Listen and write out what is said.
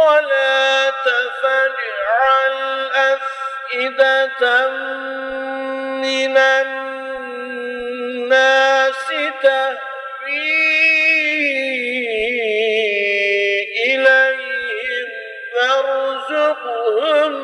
الصلاة فاجعل أفئدة من الناس تهوي إليهم فارزقهم